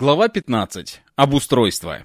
Глава 15. Обустройство.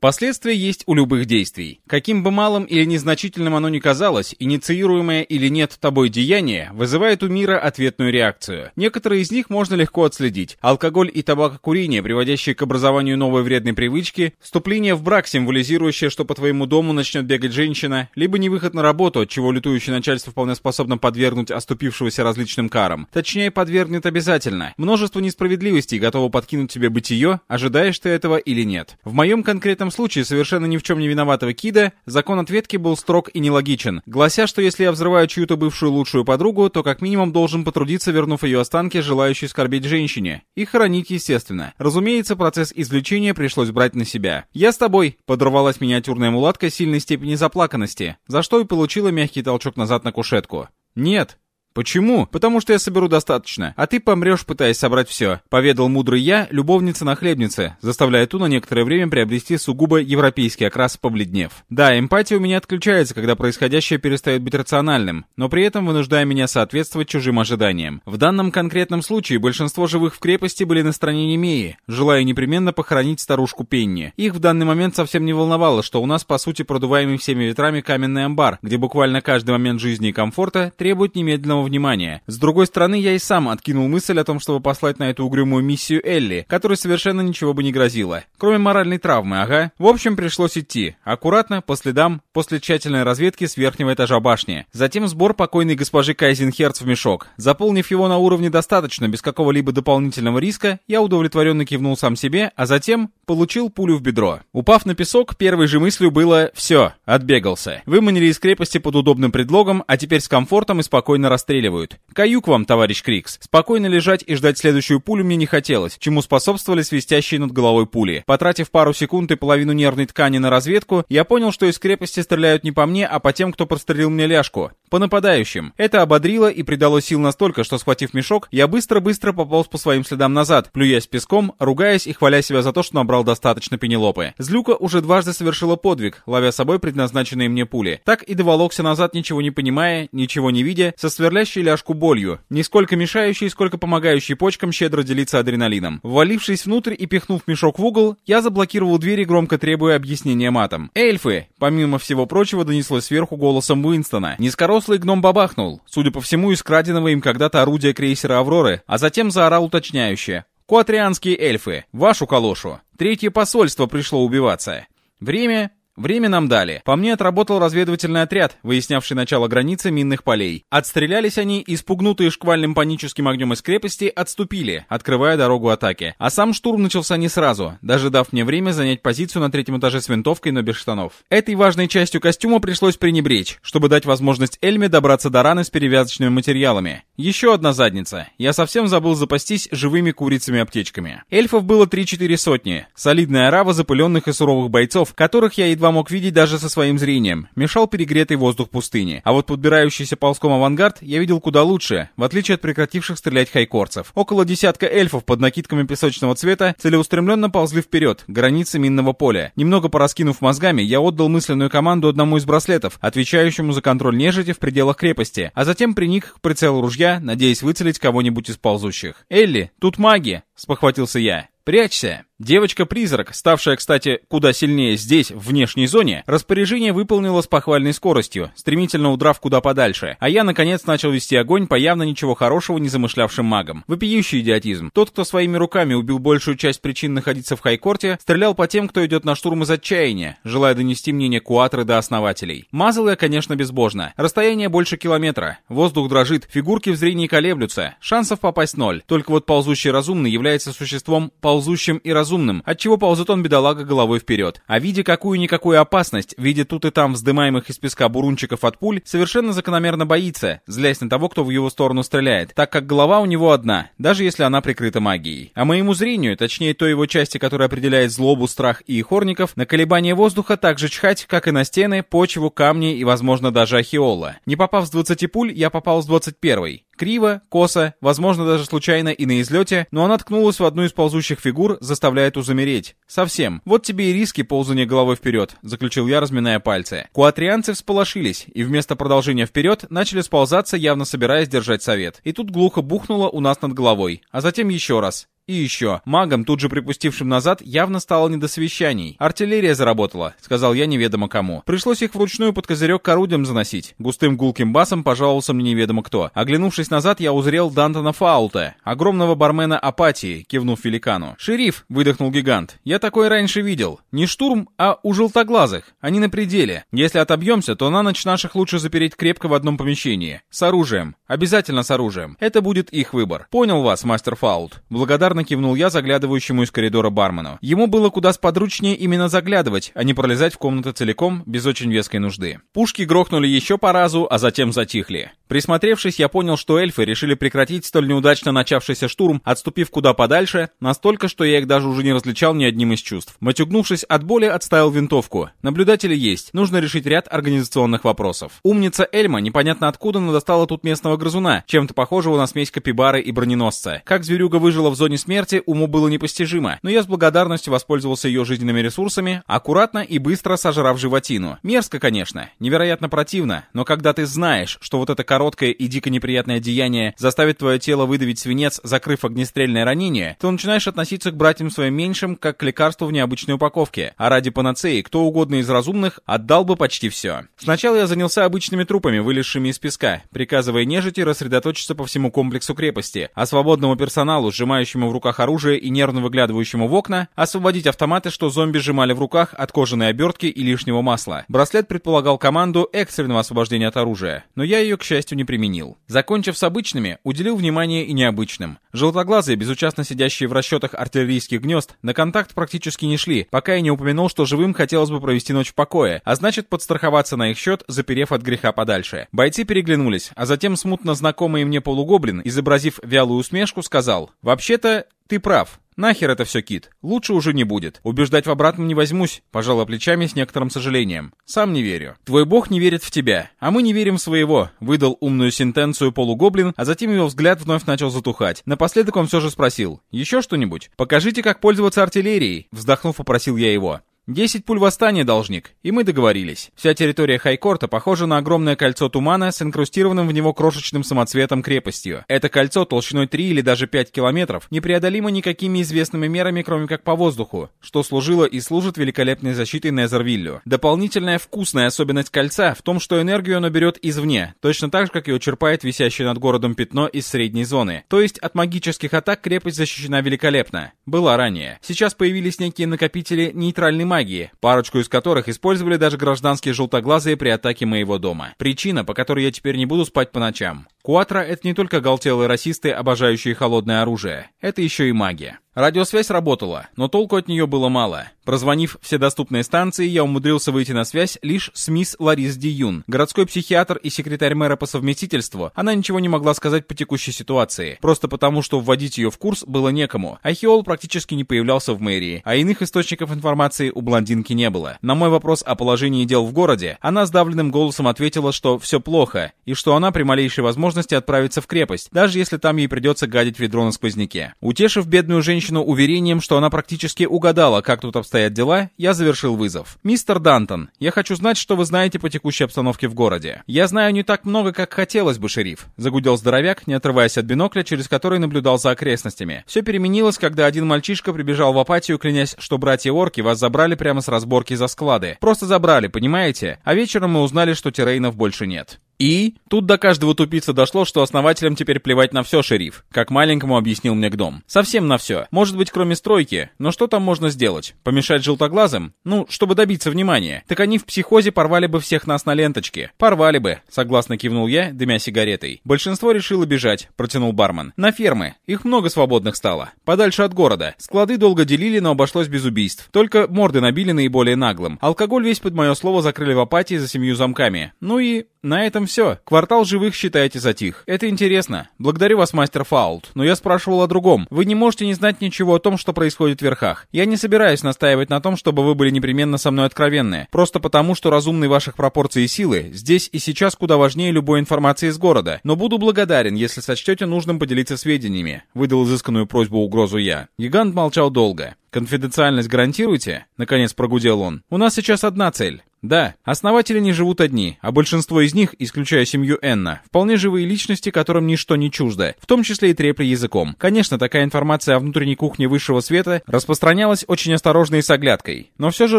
Последствия есть у любых действий. Каким бы малым или незначительным оно ни казалось, инициируемое или нет тобой деяние вызывает у мира ответную реакцию. Некоторые из них можно легко отследить. Алкоголь и табакокурение, приводящие к образованию новой вредной привычки, вступление в брак, символизирующее, что по твоему дому начнет бегать женщина, либо невыход на работу, от чего летующее начальство вполне способно подвергнуть оступившегося различным карам. Точнее, подвергнет обязательно. Множество несправедливостей готово подкинуть тебе бытие, ожидаешь ты этого или нет. В моем конкретном этом случае совершенно ни в чем не виноватого Кида, закон ответки был строг и нелогичен, глася, что если я взрываю чью-то бывшую лучшую подругу, то как минимум должен потрудиться, вернув ее останки, желающей скорбить женщине. И хоронить, естественно. Разумеется, процесс извлечения пришлось брать на себя. «Я с тобой», — подорвалась миниатюрная мулатка сильной степени заплаканности, за что и получила мягкий толчок назад на кушетку. «Нет», «Почему? Потому что я соберу достаточно, а ты помрешь, пытаясь собрать все», — поведал мудрый я, любовница на хлебнице, заставляя ту на некоторое время приобрести сугубо европейский окрас, побледнев. Да, эмпатия у меня отключается, когда происходящее перестает быть рациональным, но при этом вынуждая меня соответствовать чужим ожиданиям. В данном конкретном случае большинство живых в крепости были на стороне Немеи, желая непременно похоронить старушку Пенни. Их в данный момент совсем не волновало, что у нас, по сути, продуваемый всеми ветрами каменный амбар, где буквально каждый момент жизни и комфорта требует немедленного внимания. С другой стороны, я и сам откинул мысль о том, чтобы послать на эту угрюмую миссию Элли, которой совершенно ничего бы не грозило. Кроме моральной травмы, ага. В общем, пришлось идти. Аккуратно, по следам, после тщательной разведки с верхнего этажа башни. Затем сбор покойной госпожи Кайзенхерц в мешок. Заполнив его на уровне достаточно, без какого-либо дополнительного риска, я удовлетворенно кивнул сам себе, а затем получил пулю в бедро. Упав на песок, первой же мыслью было «все, отбегался». Выманили из крепости под удобным предлогом, а теперь с комфортом и спокойно расстреляли расстреливают. Каюк вам, товарищ Крикс. Спокойно лежать и ждать следующую пулю мне не хотелось, чему способствовали свистящие над головой пули. Потратив пару секунд и половину нервной ткани на разведку, я понял, что из крепости стреляют не по мне, а по тем, кто прострелил мне ляжку. По нападающим. Это ободрило и придало сил настолько, что, схватив мешок, я быстро-быстро пополз по своим следам назад, плюясь песком, ругаясь и хваля себя за то, что набрал достаточно пенелопы. Злюка уже дважды совершила подвиг, ловя собой предназначенные мне пули. Так и доволокся назад, ничего не понимая, ничего не видя, со сверлящей ляжку болью, не сколько мешающей, сколько помогающей почкам щедро делиться адреналином. Ввалившись внутрь и пихнув мешок в угол, я заблокировал дверь и громко требуя объяснения матом. «Эльфы!» Помимо всего прочего донеслось сверху голосом Уинстона. Низкорослый гном бабахнул, судя по всему, из краденого им когда-то орудия крейсера «Авроры», а затем заорал уточняюще. «Куатрианские эльфы! Вашу калошу! Третье посольство пришло убиваться!» Время Время нам дали. По мне отработал разведывательный отряд, выяснявший начало границы минных полей. Отстрелялись они, испугнутые шквальным паническим огнем из крепости, отступили, открывая дорогу атаке. А сам штурм начался не сразу, даже дав мне время занять позицию на третьем этаже с винтовкой, но без штанов. Этой важной частью костюма пришлось пренебречь, чтобы дать возможность Эльме добраться до раны с перевязочными материалами. Еще одна задница. Я совсем забыл запастись живыми курицами-аптечками. Эльфов было 3-4 сотни. Солидная орава запыленных и суровых бойцов, которых я едва мог видеть даже со своим зрением. Мешал перегретый воздух пустыни. А вот подбирающийся ползком авангард я видел куда лучше, в отличие от прекративших стрелять хайкорцев. Около десятка эльфов под накидками песочного цвета целеустремленно ползли вперед, к границе минного поля. Немного пораскинув мозгами, я отдал мысленную команду одному из браслетов, отвечающему за контроль нежити в пределах крепости, а затем приник к прицелу ружья надеясь выцелить кого-нибудь из ползущих. «Элли, тут маги!» — спохватился я. «Прячься!» Девочка-призрак, ставшая, кстати, куда сильнее здесь, в внешней зоне, распоряжение выполнила с похвальной скоростью, стремительно удрав куда подальше, а я, наконец, начал вести огонь по явно ничего хорошего не замышлявшим магам. Вопиющий идиотизм. Тот, кто своими руками убил большую часть причин находиться в хайкорте, стрелял по тем, кто идет на штурм из отчаяния, желая донести мнение Куатры до основателей. Мазал я, конечно, безбожно. Расстояние больше километра, воздух дрожит, фигурки в зрении колеблются, шансов попасть ноль. Только вот ползущий разумный является существом ползущим и разумным разумным, отчего ползет он бедолага головой вперед. А видя какую-никакую опасность, видя тут и там вздымаемых из песка бурунчиков от пуль, совершенно закономерно боится, злясь на того, кто в его сторону стреляет, так как голова у него одна, даже если она прикрыта магией. А моему зрению, точнее той его части, которая определяет злобу, страх и хорников, на колебания воздуха так же чхать, как и на стены, почву, камни и, возможно, даже ахиола. Не попав с 20 пуль, я попал с 21. Криво, косо, возможно даже случайно и на излете, но она ткнулась в одну из ползущих фигур, заставляя ту замереть. Совсем. Вот тебе и риски ползания головой вперед, заключил я, разминая пальцы. Куатрианцы всполошились, и вместо продолжения вперед начали сползаться, явно собираясь держать совет. И тут глухо бухнуло у нас над головой, а затем еще раз. И еще, магам, тут же припустившим назад, явно стало не до совещаний. Артиллерия заработала, сказал я неведомо кому. Пришлось их вручную под козырек к орудиям заносить. Густым гулким басом пожаловался мне неведомо кто. Оглянувшись назад, я узрел Дантона Фаулта, огромного бармена апатии, кивнув великану. «Шериф!» — выдохнул гигант. «Я такое раньше видел. Не штурм, а у желтоглазых. Они на пределе. Если отобьемся, то на ночь наших лучше запереть крепко в одном помещении. С оружием. Обязательно с оружием. Это будет их выбор. Понял вас, мастер Фаулт. Благодарно кивнул я заглядывающему из коридора бармену. Ему было куда сподручнее именно заглядывать, а не пролезать в комнаты целиком без очень веской нужды. Пушки грохнули еще по разу, а затем затихли. Присмотревшись, я понял, что эльфы решили прекратить столь неудачно начавшийся штурм, отступив куда подальше, настолько, что я их даже уже не различал ни одним из чувств. Матюгнувшись от боли, отставил винтовку. Наблюдатели есть, нужно решить ряд организационных вопросов. Умница Эльма непонятно откуда надостала тут местного грызуна, чем-то похожего на смесь капибары и броненосца. Как зверюга выжила в зоне смерти, уму было непостижимо, но я с благодарностью воспользовался ее жизненными ресурсами, аккуратно и быстро сожрав животину. Мерзко, конечно, невероятно противно, но когда ты знаешь, что вот это короткое и дико неприятное деяние заставит твое тело выдавить свинец, закрыв огнестрельное ранение, то начинаешь относиться к братьям своим меньшим, как к лекарству в необычной упаковке, а ради панацеи кто угодно из разумных отдал бы почти все. Сначала я занялся обычными трупами, вылезшими из песка, приказывая нежити рассредоточиться по всему комплексу крепости, а свободному персоналу, сжимающему в руках оружие и нервно выглядывающему в окна, освободить автоматы, что зомби сжимали в руках от кожаной обертки и лишнего масла. Браслет предполагал команду экстренного освобождения от оружия, но я ее, к счастью, не применил. Закончив с обычными, уделил внимание и необычным. Желтоглазые, безучастно сидящие в расчетах артиллерийских гнезд, на контакт практически не шли, пока я не упомянул, что живым хотелось бы провести ночь в покое, а значит подстраховаться на их счет, заперев от греха подальше. Бойцы переглянулись, а затем смутно знакомый мне полугоблин, изобразив вялую усмешку, сказал «Вообще-то, ты прав. «Нахер это все, Кит? Лучше уже не будет. Убеждать в обратном не возьмусь», — пожала плечами с некоторым сожалением. «Сам не верю. Твой бог не верит в тебя, а мы не верим в своего», — выдал умную сентенцию полугоблин, а затем его взгляд вновь начал затухать. Напоследок он все же спросил. «Еще что-нибудь? Покажите, как пользоваться артиллерией», — вздохнув, попросил я его. Десять пуль восстания, должник, и мы договорились. Вся территория Хайкорта похожа на огромное кольцо тумана с инкрустированным в него крошечным самоцветом крепостью. Это кольцо толщиной 3 или даже 5 километров непреодолимо никакими известными мерами, кроме как по воздуху, что служило и служит великолепной защитой Незервиллю. Дополнительная вкусная особенность кольца в том, что энергию оно берет извне, точно так же, как и черпает висящее над городом пятно из средней зоны. То есть от магических атак крепость защищена великолепно. Была ранее. Сейчас появились некие накопители нейтральной магии, магии, парочку из которых использовали даже гражданские желтоглазые при атаке моего дома. Причина, по которой я теперь не буду спать по ночам. Куатра — это не только галтелые расисты, обожающие холодное оружие. Это еще и магия. Радиосвязь работала, но толку от нее было мало. Прозвонив все доступные станции, я умудрился выйти на связь лишь с мисс Ларис Ди Юн, городской психиатр и секретарь мэра по совместительству. Она ничего не могла сказать по текущей ситуации, просто потому, что вводить ее в курс было некому. Ахиол практически не появлялся в мэрии, а иных источников информации у блондинки не было. На мой вопрос о положении дел в городе, она сдавленным голосом ответила, что все плохо, и что она при малейшей возможности отправится в крепость, даже если там ей придется гадить ведро на сквозняке. Утешив бедную женщину уверением, что она практически угадала, как тут обстоят дела, я завершил вызов. «Мистер Дантон, я хочу знать, что вы знаете по текущей обстановке в городе. Я знаю не так много, как хотелось бы, шериф», — загудел здоровяк, не отрываясь от бинокля, через который наблюдал за окрестностями. Все переменилось, когда один мальчишка прибежал в апатию, клянясь, что братья-орки вас забрали прямо с разборки за склады. Просто забрали, понимаете? А вечером мы узнали, что террейнов больше нет. И тут до каждого тупицы дошло, что основателям теперь плевать на все, шериф, как маленькому объяснил мне Гдом. Совсем на все. Может быть, кроме стройки. Но что там можно сделать? Помешать желтоглазым? Ну, чтобы добиться внимания. Так они в психозе порвали бы всех нас на ленточке. Порвали бы, согласно кивнул я, дымя сигаретой. Большинство решило бежать, протянул бармен. На фермы. Их много свободных стало. Подальше от города. Склады долго делили, но обошлось без убийств. Только морды набили наиболее наглым. Алкоголь весь под мое слово закрыли в апатии за семью замками. Ну и на этом все. Квартал живых, считайте, затих. Это интересно. Благодарю вас, мастер Фаулт. Но я спрашивал о другом. Вы не можете не знать ничего о том, что происходит в верхах. Я не собираюсь настаивать на том, чтобы вы были непременно со мной откровенны. Просто потому, что разумные ваших пропорций и силы здесь и сейчас куда важнее любой информации из города. Но буду благодарен, если сочтете нужным поделиться сведениями. Выдал изысканную просьбу угрозу я. Гигант молчал долго. «Конфиденциальность гарантируете?» — наконец прогудел он. «У нас сейчас одна цель. Да, основатели не живут одни, а большинство из них, исключая семью Энна, вполне живые личности, которым ничто не чуждо, в том числе и трепли языком. Конечно, такая информация о внутренней кухне высшего света распространялась очень осторожно и с оглядкой, но все же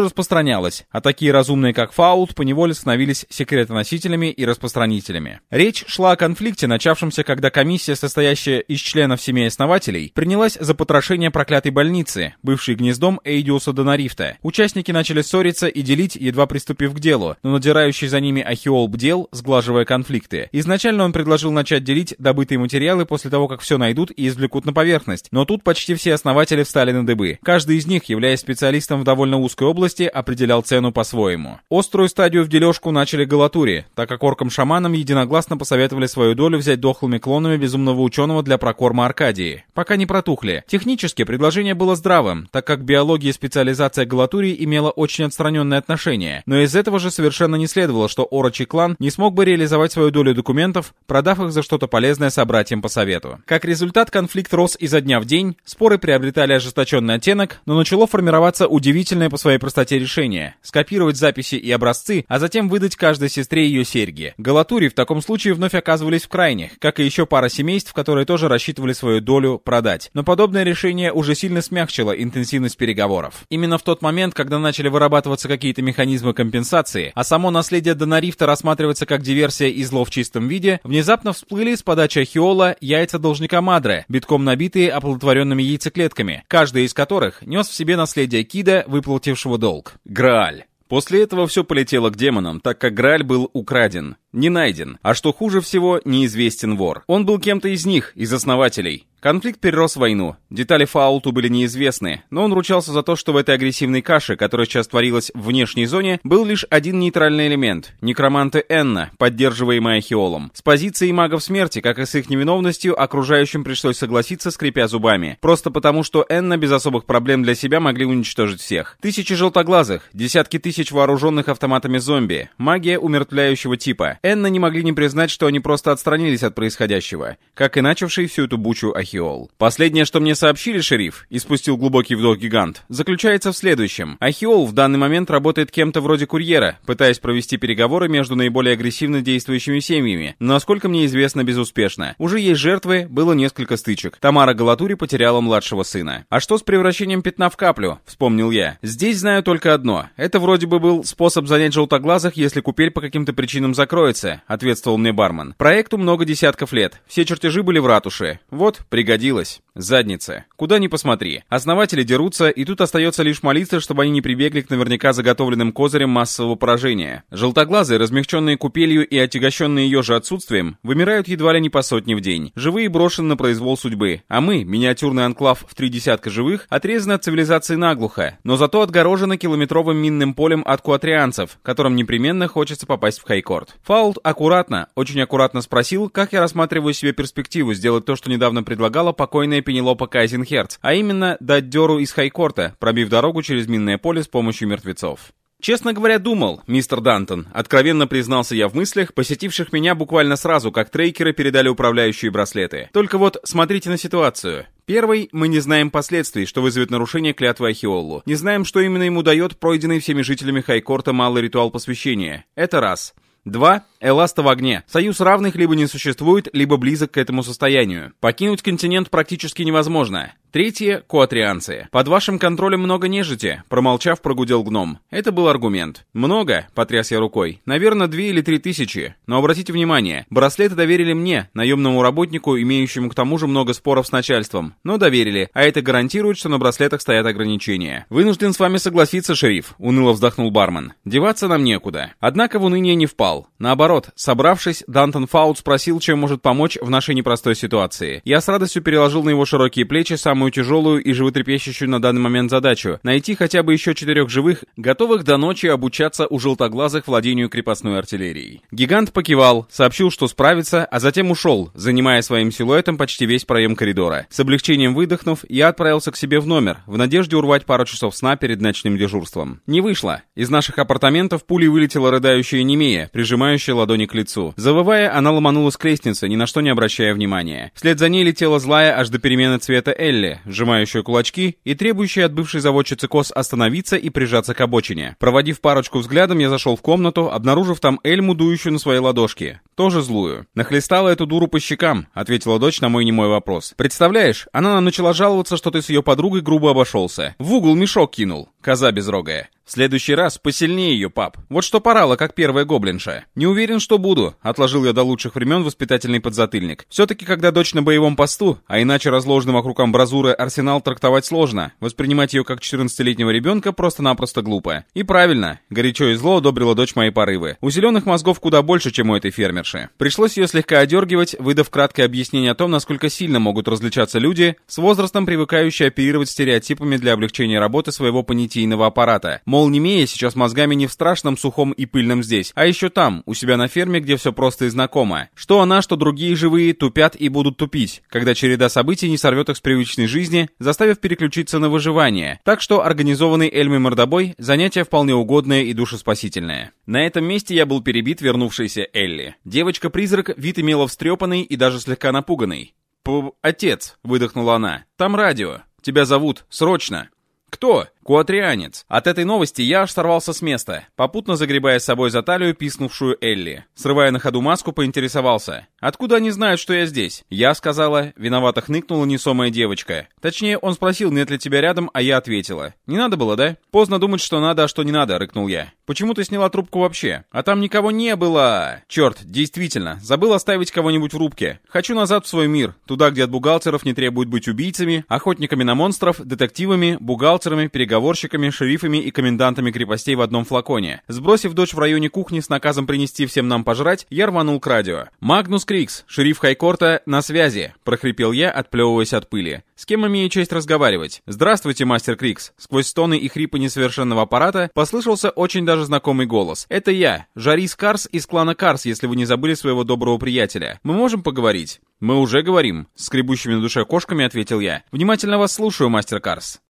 распространялась, а такие разумные, как Фаулт, поневоле становились секретоносителями и распространителями. Речь шла о конфликте, начавшемся, когда комиссия, состоящая из членов семей основателей, принялась за потрошение проклятой больницы, бывшей гнездом Эйдиуса Донарифта. Участники начали ссориться и делить едва приступив приступив к делу, но надирающий за ними Ахиол бдел, сглаживая конфликты. Изначально он предложил начать делить добытые материалы после того, как все найдут и извлекут на поверхность, но тут почти все основатели встали на дыбы. Каждый из них, являясь специалистом в довольно узкой области, определял цену по-своему. Острую стадию в дележку начали Галатури, так как оркам-шаманам единогласно посоветовали свою долю взять дохлыми клонами безумного ученого для прокорма Аркадии. Пока не протухли. Технически предложение было здравым, так как биология и специализация Галатури имела очень отстраненное отношение, но из этого же совершенно не следовало, что Орочий клан не смог бы реализовать свою долю документов, продав их за что-то полезное собратьям по совету. Как результат, конфликт рос изо дня в день, споры приобретали ожесточенный оттенок, но начало формироваться удивительное по своей простоте решение — скопировать записи и образцы, а затем выдать каждой сестре ее серьги. Галатури в таком случае вновь оказывались в крайних, как и еще пара семейств, которые тоже рассчитывали свою долю продать. Но подобное решение уже сильно смягчило интенсивность переговоров. Именно в тот момент, когда начали вырабатываться какие-то механизмы компенсации, компенсации, а само наследие Донарифта рассматривается как диверсия и зло в чистом виде, внезапно всплыли с подачи Ахиола яйца должника Мадре, битком набитые оплодотворенными яйцеклетками, каждая из которых нес в себе наследие Кида, выплатившего долг. Грааль. После этого все полетело к демонам, так как Грааль был украден, не найден, а что хуже всего, неизвестен вор. Он был кем-то из них, из основателей. Конфликт перерос в войну. Детали Фаулту были неизвестны, но он ручался за то, что в этой агрессивной каше, которая сейчас творилась в внешней зоне, был лишь один нейтральный элемент — некроманты Энна, поддерживаемые Ахиолом. С позиции магов смерти, как и с их невиновностью, окружающим пришлось согласиться, скрипя зубами. Просто потому, что Энна без особых проблем для себя могли уничтожить всех. Тысячи желтоглазых, десятки тысяч вооруженных автоматами зомби, магия умертвляющего типа. Энна не могли не признать, что они просто отстранились от происходящего, как и начавший всю эту бучу Ахиол. Последнее, что мне сообщили, шериф, и спустил глубокий вдох гигант, заключается в следующем. Ахиол в данный момент работает кем-то вроде курьера, пытаясь провести переговоры между наиболее агрессивно действующими семьями, но, насколько мне известно, безуспешно. Уже есть жертвы, было несколько стычек. Тамара Галатури потеряла младшего сына. А что с превращением пятна в каплю? Вспомнил я. Здесь знаю только одно. Это вроде бы был способ занять желтоглазых, если купель по каким-то причинам закроется, ответствовал мне бармен. Проекту много десятков лет. Все чертежи были в ратуше. Вот, Пригодилось. Задница. Куда ни посмотри. Основатели дерутся, и тут остается лишь молиться, чтобы они не прибегли к наверняка заготовленным козырям массового поражения. Желтоглазые, размягченные купелью и отягощенные ее же отсутствием, вымирают едва ли не по сотне в день. Живые брошены на произвол судьбы. А мы, миниатюрный анклав в три десятка живых, отрезаны от цивилизации наглухо, но зато отгорожены километровым минным полем от куатрианцев, которым непременно хочется попасть в Хайкорт. Фаулт аккуратно, очень аккуратно спросил, как я рассматриваю себе перспективу сделать то, что недавно предлагал предлагала покойная Пенелопа Кайзенхерц, а именно дать дёру из Хайкорта, пробив дорогу через минное поле с помощью мертвецов. «Честно говоря, думал, мистер Дантон», — откровенно признался я в мыслях, посетивших меня буквально сразу, как трейкеры передали управляющие браслеты. Только вот смотрите на ситуацию. Первый, мы не знаем последствий, что вызовет нарушение клятвы Ахиоллу. Не знаем, что именно ему дает пройденный всеми жителями Хайкорта малый ритуал посвящения. Это раз. Два. Эласта в огне. Союз равных либо не существует, либо близок к этому состоянию. Покинуть континент практически невозможно. Третье — куатрианцы. Под вашим контролем много нежити, промолчав, прогудел гном. Это был аргумент. Много, потряс я рукой. Наверное, две или три тысячи. Но обратите внимание, браслеты доверили мне, наемному работнику, имеющему к тому же много споров с начальством. Но доверили, а это гарантирует, что на браслетах стоят ограничения. Вынужден с вами согласиться, шериф, уныло вздохнул бармен. Деваться нам некуда. Однако в уныние не впал. Наоборот, собравшись, Дантон Фаут спросил, чем может помочь в нашей непростой ситуации. Я с радостью переложил на его широкие плечи сам самую тяжелую и животрепещущую на данный момент задачу — найти хотя бы еще четырех живых, готовых до ночи обучаться у желтоглазых владению крепостной артиллерией. Гигант покивал, сообщил, что справится, а затем ушел, занимая своим силуэтом почти весь проем коридора. С облегчением выдохнув, я отправился к себе в номер, в надежде урвать пару часов сна перед ночным дежурством. Не вышло. Из наших апартаментов пулей вылетела рыдающая Немея, прижимающая ладони к лицу. Завывая, она ломанулась к лестнице, ни на что не обращая внимания. Вслед за ней летела злая аж до перемены цвета Элли, сжимающая кулачки и требующая от бывшей заводчицы Кос остановиться и прижаться к обочине. Проводив парочку взглядом, я зашел в комнату, обнаружив там Эльму, дующую на своей ладошки. Тоже злую. «Нахлестала эту дуру по щекам», — ответила дочь на мой немой вопрос. «Представляешь, она начала жаловаться, что ты с ее подругой грубо обошелся. В угол мешок кинул. Коза безрогая. В следующий раз посильнее ее, пап. Вот что порала, как первая гоблинша. Не уверен, что буду. Отложил я до лучших времен воспитательный подзатыльник. Все-таки, когда дочь на боевом посту, а иначе разложенным вокруг амбразуры арсенал трактовать сложно, воспринимать ее как 14-летнего ребенка просто-напросто глупо. И правильно. Горячо и зло одобрила дочь мои порывы. У зеленых мозгов куда больше, чем у этой фермерши. Пришлось ее слегка одергивать, выдав краткое объяснение о том, насколько сильно могут различаться люди, с возрастом привыкающие оперировать стереотипами для облегчения работы своего понятийного аппарата. Мол, Немея сейчас мозгами не в страшном, сухом и пыльном здесь, а еще там, у себя на ферме, где все просто и знакомо. Что она, что другие живые тупят и будут тупить, когда череда событий не сорвет их с привычной жизни, заставив переключиться на выживание. Так что организованный Эльмой мордобой – занятие вполне угодное и душеспасительное. На этом месте я был перебит вернувшейся Элли. Девочка-призрак вид имела встрепанный и даже слегка напуганный. «П... отец», — выдохнула она, — «там радио. Тебя зовут. Срочно». «Кто?» Куатрианец. От этой новости я аж сорвался с места, попутно загребая с собой за талию писнувшую Элли. Срывая на ходу маску, поинтересовался. «Откуда они знают, что я здесь?» Я сказала, виновато хныкнула несомая девочка. Точнее, он спросил, нет ли тебя рядом, а я ответила. «Не надо было, да?» «Поздно думать, что надо, а что не надо», — рыкнул я. «Почему ты сняла трубку вообще?» «А там никого не было!» «Черт, действительно, забыл оставить кого-нибудь в рубке. Хочу назад в свой мир, туда, где от бухгалтеров не требуют быть убийцами, охотниками на монстров, детективами, бухгалтерами, переговорами переговорщиками, шерифами и комендантами крепостей в одном флаконе. Сбросив дочь в районе кухни с наказом принести всем нам пожрать, я рванул к радио. «Магнус Крикс, шериф Хайкорта, на связи!» — прохрипел я, отплевываясь от пыли. «С кем имею честь разговаривать?» «Здравствуйте, мастер Крикс!» Сквозь стоны и хрипы несовершенного аппарата послышался очень даже знакомый голос. «Это я, Жарис Карс из клана Карс, если вы не забыли своего доброго приятеля. Мы можем поговорить?» «Мы уже говорим», — скребущими на душе кошками ответил я. «Внимательно вас слушаю, мастер Карс».